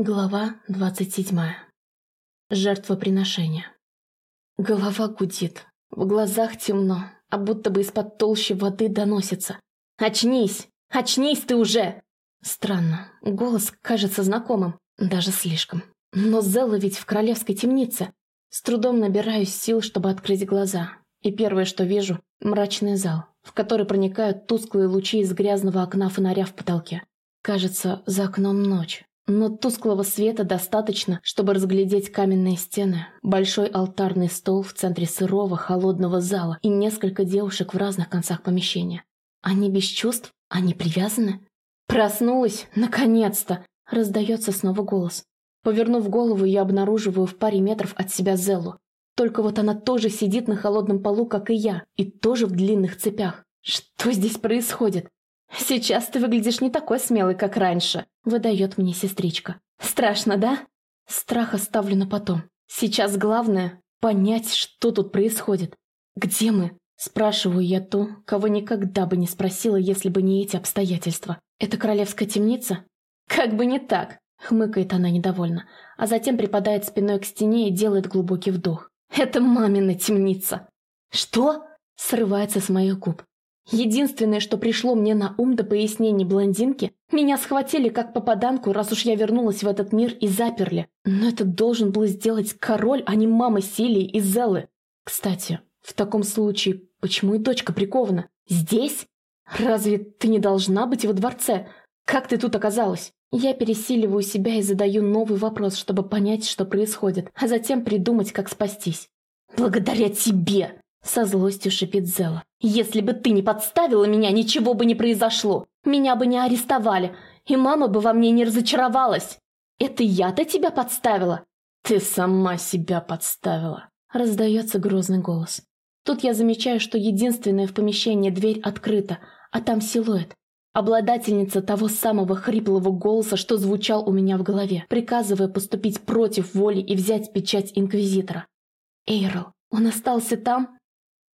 Глава двадцать седьмая. Жертвоприношение. Голова гудит, в глазах темно, а будто бы из-под толщи воды доносится. «Очнись! Очнись ты уже!» Странно, голос кажется знакомым, даже слишком. Но Зелла ведь в королевской темнице. С трудом набираюсь сил, чтобы открыть глаза. И первое, что вижу – мрачный зал, в который проникают тусклые лучи из грязного окна фонаря в потолке. Кажется, за окном ночь. Но тусклого света достаточно, чтобы разглядеть каменные стены, большой алтарный стол в центре сырого, холодного зала и несколько девушек в разных концах помещения. Они без чувств? Они привязаны? Проснулась? Наконец-то! Раздается снова голос. Повернув голову, я обнаруживаю в паре метров от себя Зеллу. Только вот она тоже сидит на холодном полу, как и я, и тоже в длинных цепях. Что здесь происходит? «Сейчас ты выглядишь не такой смелый, как раньше», — выдает мне сестричка. «Страшно, да?» Страх оставлю на потом. Сейчас главное — понять, что тут происходит. «Где мы?» — спрашиваю я ту, кого никогда бы не спросила, если бы не эти обстоятельства. «Это королевская темница?» «Как бы не так», — хмыкает она недовольно, а затем припадает спиной к стене и делает глубокий вдох. «Это мамина темница!» «Что?» — срывается с моих губ. Единственное, что пришло мне на ум до пояснений блондинки, меня схватили как попаданку, раз уж я вернулась в этот мир и заперли. Но это должен был сделать король, а не мама Силии и Зеллы. Кстати, в таком случае, почему и дочка прикована? Здесь? Разве ты не должна быть во дворце? Как ты тут оказалась? Я пересиливаю себя и задаю новый вопрос, чтобы понять, что происходит, а затем придумать, как спастись. «Благодаря тебе!» Со злостью шипит Зела. «Если бы ты не подставила меня, ничего бы не произошло. Меня бы не арестовали, и мама бы во мне не разочаровалась. Это я-то тебя подставила?» «Ты сама себя подставила», — раздается грозный голос. Тут я замечаю, что единственная в помещении дверь открыта, а там силуэт. Обладательница того самого хриплого голоса, что звучал у меня в голове, приказывая поступить против воли и взять печать Инквизитора. Эйрл, он остался там?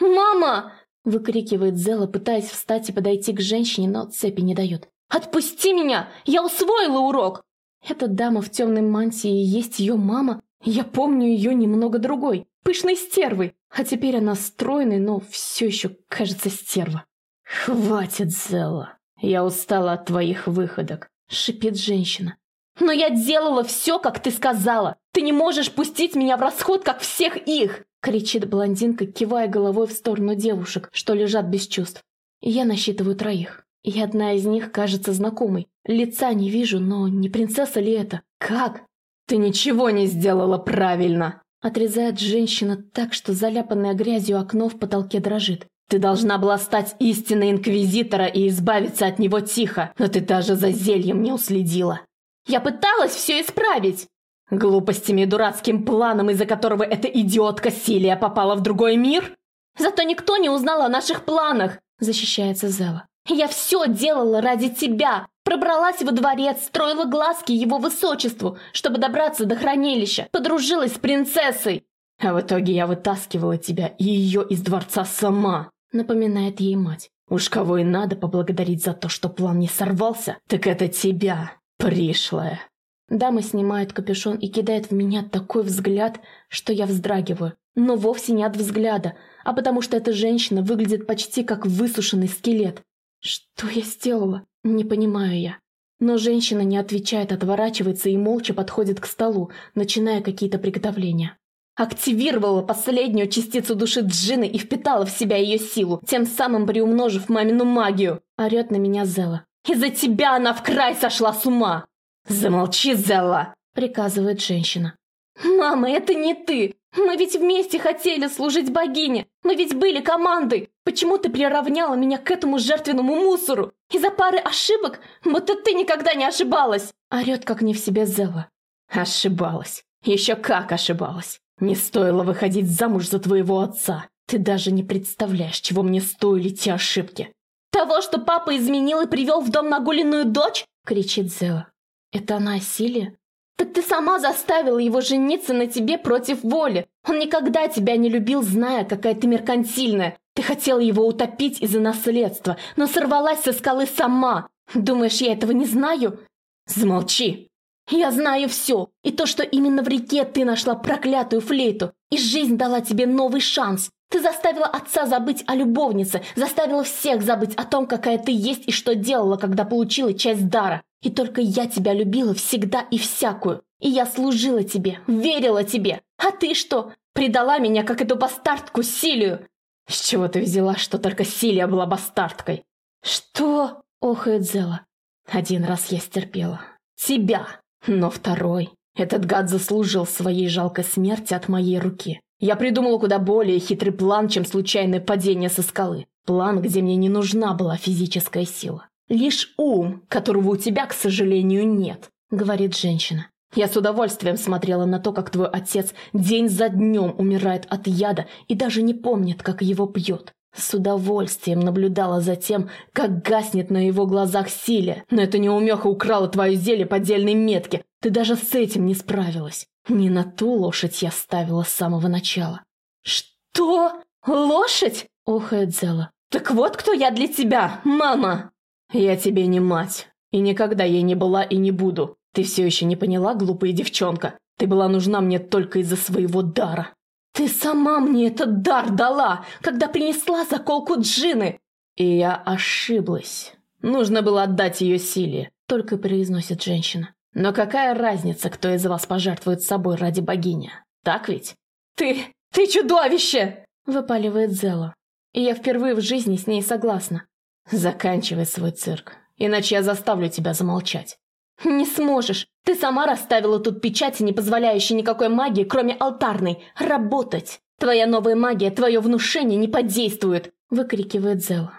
«Мама!» – выкрикивает Зела, пытаясь встать и подойти к женщине, но цепи не дает. «Отпусти меня! Я усвоила урок!» Эта дама в темной мантии и есть ее мама. Я помню ее немного другой, пышной стервой. А теперь она стройной, но все еще кажется стерва. «Хватит, Зелла. Я устала от твоих выходок», — шипит женщина. «Но я делала все, как ты сказала. Ты не можешь пустить меня в расход, как всех их кричит блондинка, кивая головой в сторону девушек, что лежат без чувств. Я насчитываю троих. И одна из них кажется знакомой. Лица не вижу, но не принцесса ли это? Как? Ты ничего не сделала правильно! Отрезает женщина так, что заляпанное грязью окно в потолке дрожит. Ты должна была стать истинной инквизитора и избавиться от него тихо, но ты даже за зельем не уследила. Я пыталась все исправить! Глупостями и дурацким планом, из-за которого эта идиотка Силия попала в другой мир? Зато никто не узнал о наших планах, защищается Зела. Я все делала ради тебя. Пробралась во дворец, строила глазки его высочеству, чтобы добраться до хранилища, подружилась с принцессой. А в итоге я вытаскивала тебя и ее из дворца сама, напоминает ей мать. Уж кого и надо поблагодарить за то, что план не сорвался, так это тебя, пришлая. Дама снимает капюшон и кидает в меня такой взгляд, что я вздрагиваю. Но вовсе не от взгляда, а потому что эта женщина выглядит почти как высушенный скелет. Что я сделала? Не понимаю я. Но женщина не отвечает, отворачивается и молча подходит к столу, начиная какие-то приготовления. Активировала последнюю частицу души Джины и впитала в себя ее силу, тем самым приумножив мамину магию. Орет на меня Зела. Из-за тебя она в край сошла с ума! «Замолчи, Зелла!» – приказывает женщина. «Мама, это не ты! Мы ведь вместе хотели служить богине! Мы ведь были командой! Почему ты приравняла меня к этому жертвенному мусору? Из-за пары ошибок? Будто ты никогда не ошибалась!» Орет как не в себе Зелла. «Ошибалась! Еще как ошибалась! Не стоило выходить замуж за твоего отца! Ты даже не представляешь, чего мне стоили те ошибки!» «Того, что папа изменил и привел в дом нагуленную дочь?» – кричит Зела. Это она о силе? Так ты сама заставила его жениться на тебе против воли. Он никогда тебя не любил, зная, какая ты меркантильная. Ты хотела его утопить из-за наследства, но сорвалась со скалы сама. Думаешь, я этого не знаю? Замолчи. Я знаю все. И то, что именно в реке ты нашла проклятую флейту. И жизнь дала тебе новый шанс. Ты заставила отца забыть о любовнице, заставила всех забыть о том, какая ты есть и что делала, когда получила часть дара. И только я тебя любила всегда и всякую. И я служила тебе, верила тебе. А ты что, предала меня, как эту бастардку Силию? С чего ты взяла, что только Силия была бастардкой? Что? Охает Зела. Один раз я стерпела. Тебя. Но второй. Этот гад заслужил своей жалкой смерти от моей руки. Я придумала куда более хитрый план, чем случайное падение со скалы. План, где мне не нужна была физическая сила. Лишь ум, которого у тебя, к сожалению, нет, говорит женщина. Я с удовольствием смотрела на то, как твой отец день за днем умирает от яда и даже не помнит, как его пьет. С удовольствием наблюдала за тем, как гаснет на его глазах силе. Но эта неумеха украла твое зелье поддельной метки. Ты даже с этим не справилась. Не на ту лошадь я ставила с самого начала. «Что? Лошадь?» – охает Зела. «Так вот кто я для тебя, мама!» «Я тебе не мать. И никогда ей не была и не буду. Ты все еще не поняла, глупая девчонка? Ты была нужна мне только из-за своего дара». «Ты сама мне этот дар дала, когда принесла заколку Джины!» «И я ошиблась. Нужно было отдать ее силе», — только произносит женщина. «Но какая разница, кто из вас пожертвует собой ради богини? Так ведь?» «Ты... ты чудовище!» — выпаливает Зела. И я впервые в жизни с ней согласна. «Заканчивай свой цирк, иначе я заставлю тебя замолчать». «Не сможешь. Ты сама расставила тут печати, не позволяющие никакой магии, кроме алтарной, работать. Твоя новая магия, твое внушение не подействует!» – выкрикивает Зела.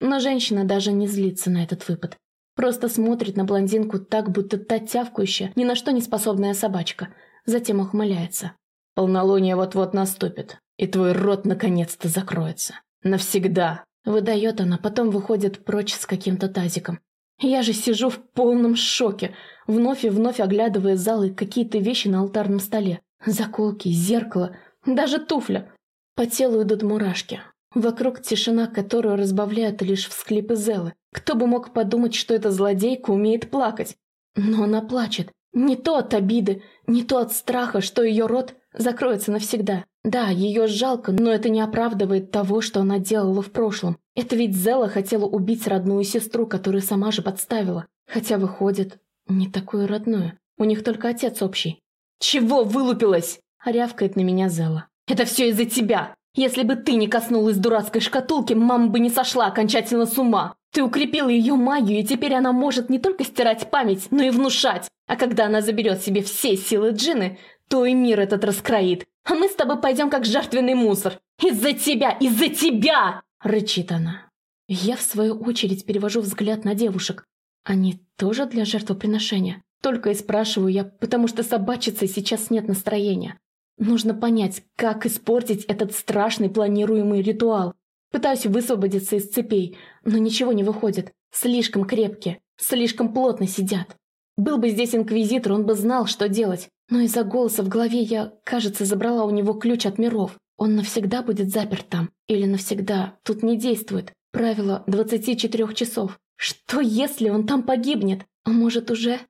Но женщина даже не злится на этот выпад. Просто смотрит на блондинку так, будто та тявкающая, ни на что не способная собачка. Затем ухмыляется. «Полнолуние вот-вот наступит, и твой рот наконец-то закроется. Навсегда!» Выдает она, потом выходит прочь с каким-то тазиком. Я же сижу в полном шоке, вновь и вновь оглядывая зал и какие-то вещи на алтарном столе. Заколки, зеркало, даже туфля. По телу идут мурашки. Вокруг тишина, которую разбавляют лишь всклипы Зелы. Кто бы мог подумать, что эта злодейка умеет плакать? Но она плачет. Не то от обиды, не то от страха, что ее рот закроется навсегда. Да, ее жалко, но это не оправдывает того, что она делала в прошлом. Это ведь Зела хотела убить родную сестру, которую сама же подставила. Хотя, выходит, не такую родную. У них только отец общий. «Чего вылупилась?» – рявкает на меня Зела. «Это все из-за тебя! Если бы ты не коснулась дурацкой шкатулки, мама бы не сошла окончательно с ума. Ты укрепила ее магию, и теперь она может не только стирать память, но и внушать. А когда она заберет себе все силы Джины, то и мир этот раскроит. А мы с тобой пойдем как жертвенный мусор. Из-за тебя! Из-за тебя!» – рычит она. Я, в свою очередь, перевожу взгляд на девушек. Они тоже для жертвоприношения? Только и спрашиваю я, потому что собачицы сейчас нет настроения. Нужно понять, как испортить этот страшный планируемый ритуал. Пытаюсь высвободиться из цепей, но ничего не выходит. Слишком крепкие, слишком плотно сидят. Был бы здесь инквизитор, он бы знал, что делать. Но из-за голоса в голове я, кажется, забрала у него ключ от миров. Он навсегда будет заперт там. Или навсегда. Тут не действует. Правило 24 часов. Что если он там погибнет? А может уже...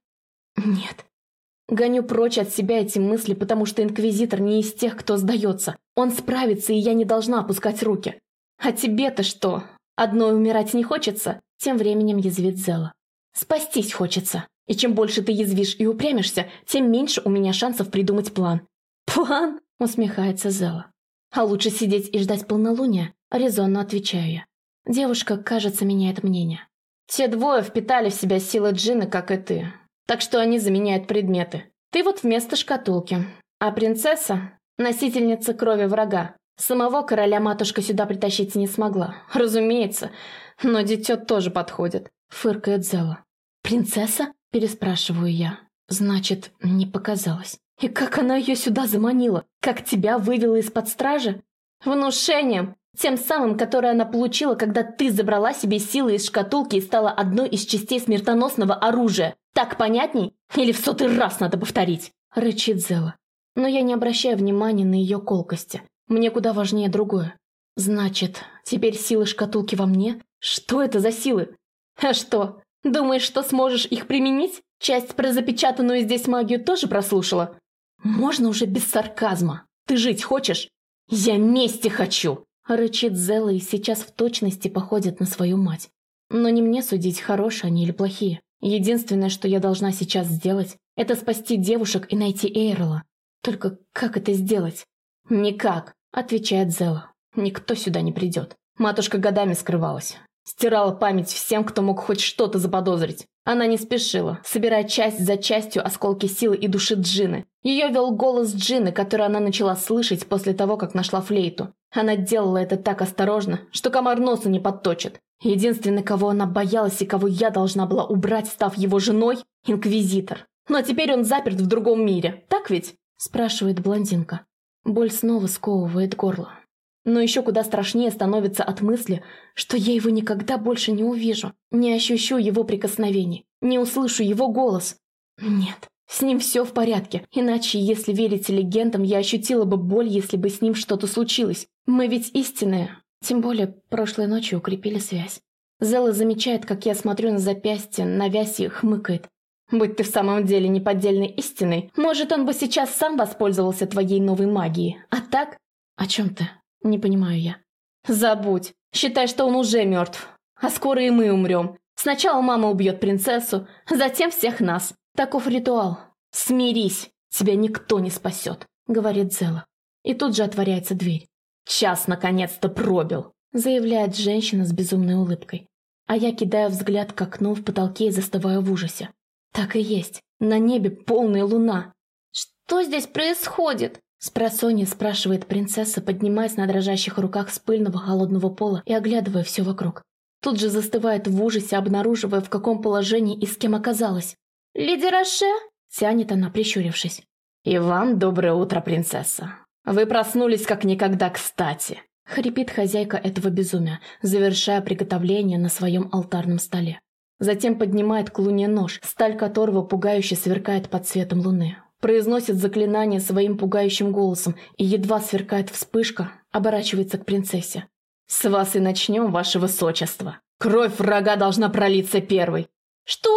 Нет. Гоню прочь от себя эти мысли, потому что Инквизитор не из тех, кто сдается. Он справится, и я не должна опускать руки. А тебе-то что? Одной умирать не хочется? Тем временем язвит Зела. Спастись хочется. И чем больше ты язвишь и упрямишься, тем меньше у меня шансов придумать план. План? Усмехается Зела. А лучше сидеть и ждать полнолуния? Резонно отвечаю я. Девушка, кажется, меняет мнение. Те двое впитали в себя силы джины, как и ты. Так что они заменяют предметы. Ты вот вместо шкатулки. А принцесса – носительница крови врага. Самого короля матушка сюда притащить не смогла. Разумеется. Но дитё тоже подходит. Фыркает Зела. Принцесса? Переспрашиваю я. Значит, не показалось. И как она ее сюда заманила? Как тебя вывела из-под стражи? Внушением. Тем самым, которое она получила, когда ты забрала себе силы из шкатулки и стала одной из частей смертоносного оружия. Так понятней? Или в сотый раз надо повторить? Рычит Зела. Но я не обращаю внимания на ее колкости. Мне куда важнее другое. Значит, теперь силы шкатулки во мне? Что это за силы? А что, Думаешь, что сможешь их применить? Часть про запечатанную здесь магию тоже прослушала? Можно уже без сарказма. Ты жить хочешь? Я мести хочу!» Рычит Зелла и сейчас в точности походит на свою мать. Но не мне судить, хорошие они или плохие. Единственное, что я должна сейчас сделать, это спасти девушек и найти Эйрла. Только как это сделать? Никак, отвечает Зела. Никто сюда не придет. Матушка годами скрывалась. Стирала память всем, кто мог хоть что-то заподозрить. Она не спешила, собирая часть за частью осколки силы и души Джины. Ее вел голос Джины, который она начала слышать после того, как нашла флейту. Она делала это так осторожно, что комар носу не подточит. Единственный, кого она боялась и кого я должна была убрать, став его женой – Инквизитор. Но теперь он заперт в другом мире, так ведь? Спрашивает блондинка. Боль снова сковывает горло. Но еще куда страшнее становится от мысли, что я его никогда больше не увижу, не ощущу его прикосновений, не услышу его голос. Нет, с ним все в порядке, иначе, если верить легендам, я ощутила бы боль, если бы с ним что-то случилось. Мы ведь истинные. Тем более, прошлой ночью укрепили связь. Зела замечает, как я смотрю на запястье, на вязь и хмыкает. Будь ты в самом деле неподдельной истиной, может, он бы сейчас сам воспользовался твоей новой магией. А так? О чем ты? Не понимаю я. Забудь. Считай, что он уже мертв. А скоро и мы умрем. Сначала мама убьет принцессу, затем всех нас. Таков ритуал. Смирись. Тебя никто не спасет, говорит Зела. И тут же отворяется дверь. Час наконец-то пробил, заявляет женщина с безумной улыбкой. А я кидаю взгляд к окну в потолке и застываю в ужасе. Так и есть. На небе полная луна. «Что здесь происходит?» Спросонья спрашивает принцесса, поднимаясь на дрожащих руках с пыльного холодного пола и оглядывая все вокруг. Тут же застывает в ужасе, обнаруживая, в каком положении и с кем оказалась. «Леди Роше?» – тянет она, прищурившись. «И вам доброе утро, принцесса. Вы проснулись как никогда кстати», – хрипит хозяйка этого безумия, завершая приготовление на своем алтарном столе. Затем поднимает к луне нож, сталь которого пугающе сверкает под светом луны. Произносит заклинание своим пугающим голосом и едва сверкает вспышка, оборачивается к принцессе. «С вас и начнем, ваше высочество. Кровь врага должна пролиться первой». «Что?»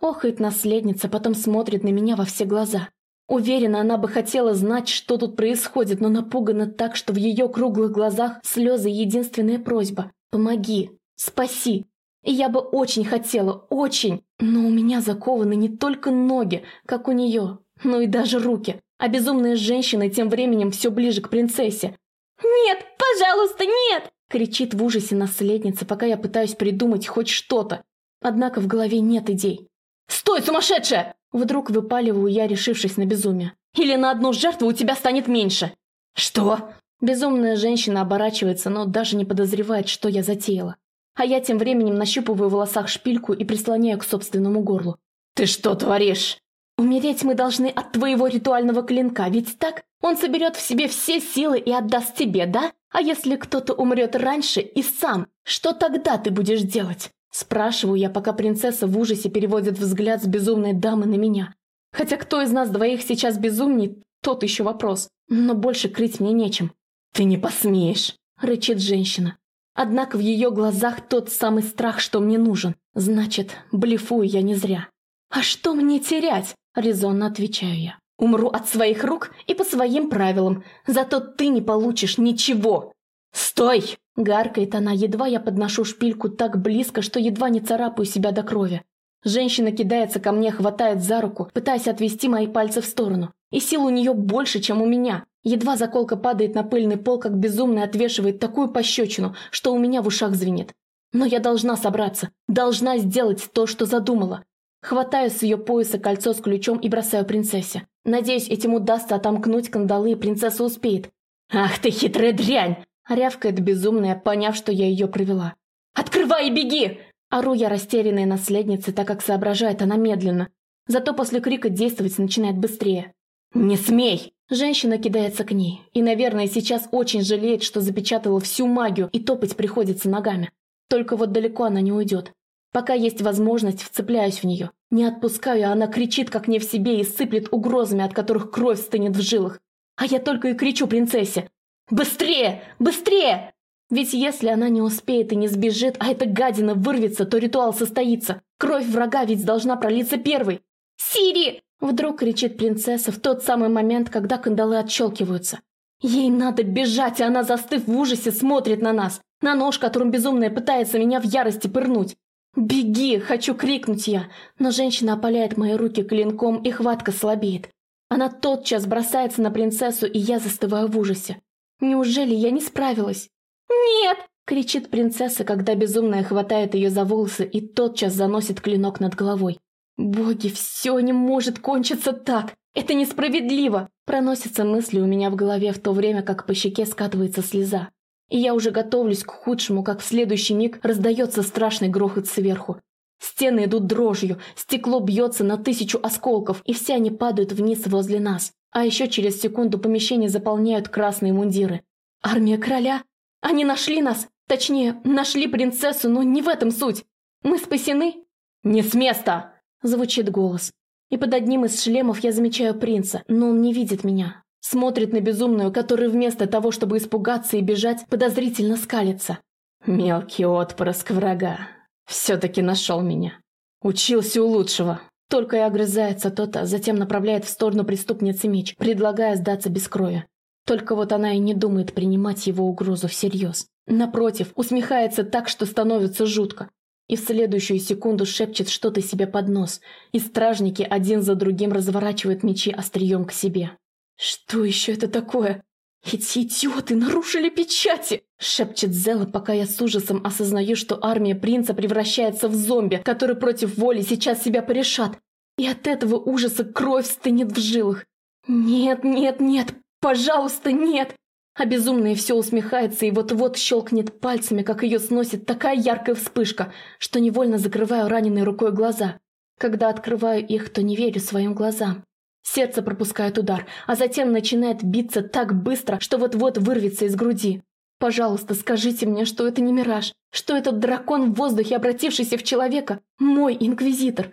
Охает наследница, потом смотрит на меня во все глаза. Уверена, она бы хотела знать, что тут происходит, но напугана так, что в ее круглых глазах слезы единственная просьба. «Помоги! Спаси! И я бы очень хотела, очень, но у меня закованы не только ноги, как у нее, но и даже руки. А безумная женщина тем временем все ближе к принцессе. «Нет, пожалуйста, нет!» кричит в ужасе наследница, пока я пытаюсь придумать хоть что-то. Однако в голове нет идей. «Стой, сумасшедшая!» Вдруг выпаливаю я, решившись на безумие. «Или на одну жертву у тебя станет меньше!» «Что?» Безумная женщина оборачивается, но даже не подозревает, что я затеяла а я тем временем нащупываю в волосах шпильку и прислоняю к собственному горлу. «Ты что творишь?» «Умереть мы должны от твоего ритуального клинка, ведь так? Он соберет в себе все силы и отдаст тебе, да? А если кто-то умрет раньше и сам, что тогда ты будешь делать?» Спрашиваю я, пока принцесса в ужасе переводит взгляд с безумной дамы на меня. Хотя кто из нас двоих сейчас безумней, тот еще вопрос. Но больше крыть мне нечем. «Ты не посмеешь!» – рычит женщина. Однако в ее глазах тот самый страх, что мне нужен. Значит, блефую я не зря. «А что мне терять?» – резонно отвечаю я. «Умру от своих рук и по своим правилам, зато ты не получишь ничего!» «Стой!» – гаркает она, едва я подношу шпильку так близко, что едва не царапаю себя до крови. Женщина кидается ко мне, хватает за руку, пытаясь отвести мои пальцы в сторону. И сил у нее больше, чем у меня. Едва заколка падает на пыльный пол, как безумно отвешивает такую пощечину, что у меня в ушах звенит. Но я должна собраться, должна сделать то, что задумала. Хватаю с ее пояса кольцо с ключом и бросаю принцессе. Надеюсь, этим удастся отомкнуть кандалы, и принцесса успеет. «Ах ты хитрая дрянь!» – рявкает безумная, поняв, что я ее провела. «Открывай и беги!» Ору я растерянной наследнице, так как соображает она медленно. Зато после крика действовать начинает быстрее. «Не смей!» Женщина кидается к ней, и, наверное, сейчас очень жалеет, что запечатала всю магию, и топать приходится ногами. Только вот далеко она не уйдет. Пока есть возможность, вцепляюсь в нее. Не отпускаю, а она кричит, как не в себе, и сыплет угрозами, от которых кровь стынет в жилах. А я только и кричу принцессе. «Быстрее! Быстрее!» Ведь если она не успеет и не сбежит, а эта гадина вырвется, то ритуал состоится. Кровь врага ведь должна пролиться первой. Сири!» Вдруг кричит принцесса в тот самый момент, когда кандалы отщелкиваются. Ей надо бежать, и она, застыв в ужасе, смотрит на нас. На нож, которым безумная пытается меня в ярости пырнуть. «Беги!» – хочу крикнуть я, но женщина опаляет мои руки клинком, и хватка слабеет. Она тотчас бросается на принцессу, и я застываю в ужасе. Неужели я не справилась? «Нет!» – кричит принцесса, когда безумная хватает ее за волосы и тотчас заносит клинок над головой. «Боги, все не может кончиться так! Это несправедливо!» Проносятся мысли у меня в голове в то время, как по щеке скатывается слеза. И я уже готовлюсь к худшему, как в следующий миг раздается страшный грохот сверху. Стены идут дрожью, стекло бьется на тысячу осколков, и все они падают вниз возле нас. А еще через секунду помещение заполняют красные мундиры. Армия короля? Они нашли нас! Точнее, нашли принцессу, но не в этом суть. Мы спасены? «Не с места!» – звучит голос. И под одним из шлемов я замечаю принца, но он не видит меня. Смотрит на безумную, которая вместо того, чтобы испугаться и бежать, подозрительно скалится. Мелкий отпрыск врага. Все-таки нашел меня. Учился у лучшего. Только и огрызается тот, а затем направляет в сторону преступницы меч, предлагая сдаться без крови. Только вот она и не думает принимать его угрозу всерьез. Напротив, усмехается так, что становится жутко. И в следующую секунду шепчет что-то себе под нос, и стражники один за другим разворачивают мечи острием к себе. «Что еще это такое? Эти идиоты нарушили печати!» Шепчет Зела, пока я с ужасом осознаю, что армия принца превращается в зомби, которые против воли сейчас себя порешат. И от этого ужаса кровь стынет в жилах. «Нет, нет, нет, пожалуйста, нет!» А безумная все усмехается и вот-вот щелкнет пальцами, как ее сносит такая яркая вспышка, что невольно закрываю раненой рукой глаза. Когда открываю их, то не верю своим глазам. Сердце пропускает удар, а затем начинает биться так быстро, что вот-вот вырвется из груди. Пожалуйста, скажите мне, что это не мираж, что этот дракон в воздухе, обратившийся в человека, мой инквизитор.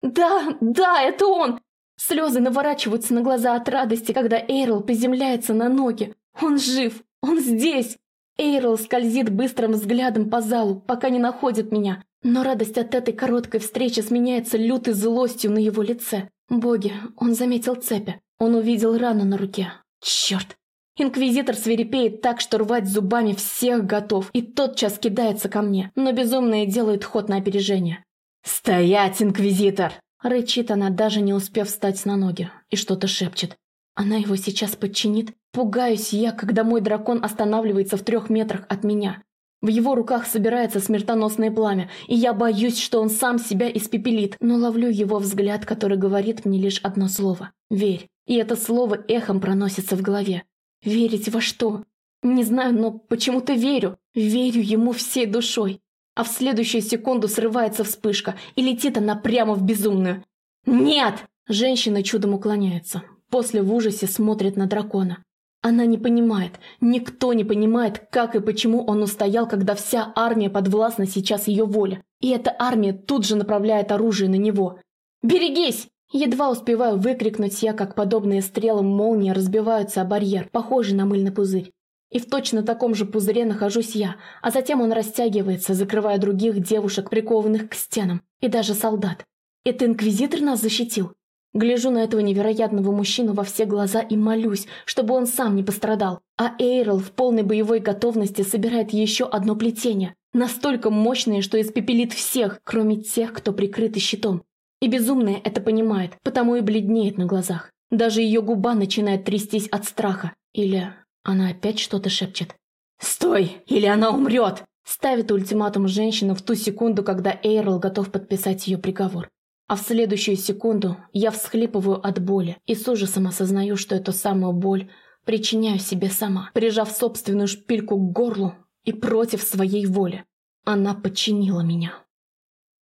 Да, да, это он! Слезы наворачиваются на глаза от радости, когда Эйрл приземляется на ноги. Он жив, он здесь. Эйрл скользит быстрым взглядом по залу, пока не находит меня. Но радость от этой короткой встречи сменяется лютой злостью на его лице. Боги, он заметил цепи. Он увидел рану на руке. Черт! Инквизитор свирепеет так, что рвать зубами всех готов, и тотчас кидается ко мне, но безумные делают ход на опережение. «Стоять, Инквизитор!» Рычит она, даже не успев встать на ноги, и что-то шепчет. Она его сейчас подчинит? Пугаюсь я, когда мой дракон останавливается в трех метрах от меня. В его руках собирается смертоносное пламя, и я боюсь, что он сам себя испепелит, но ловлю его взгляд, который говорит мне лишь одно слово – «Верь». И это слово эхом проносится в голове. Верить во что? Не знаю, но почему-то верю. Верю ему всей душой. А в следующую секунду срывается вспышка, и летит она прямо в безумную. «Нет!» Женщина чудом уклоняется. После в ужасе смотрит на дракона. Она не понимает, никто не понимает, как и почему он устоял, когда вся армия подвластна сейчас ее воле. И эта армия тут же направляет оружие на него. «Берегись!» Едва успеваю выкрикнуть я, как подобные стрелы молнии разбиваются о барьер, похожий на мыльный пузырь. И в точно таком же пузыре нахожусь я, а затем он растягивается, закрывая других девушек, прикованных к стенам, и даже солдат. Это инквизитор нас защитил? Гляжу на этого невероятного мужчину во все глаза и молюсь, чтобы он сам не пострадал. А Эйрл в полной боевой готовности собирает еще одно плетение, настолько мощное, что испепелит всех, кроме тех, кто прикрыт щитом. И безумная это понимает, потому и бледнеет на глазах. Даже ее губа начинает трястись от страха. Или она опять что-то шепчет. «Стой, или она умрет!» Ставит ультиматум женщина в ту секунду, когда Эйрл готов подписать ее приговор. А в следующую секунду я всхлипываю от боли и с ужасом осознаю, что эту самую боль причиняю себе сама, прижав собственную шпильку к горлу и против своей воли. Она подчинила меня.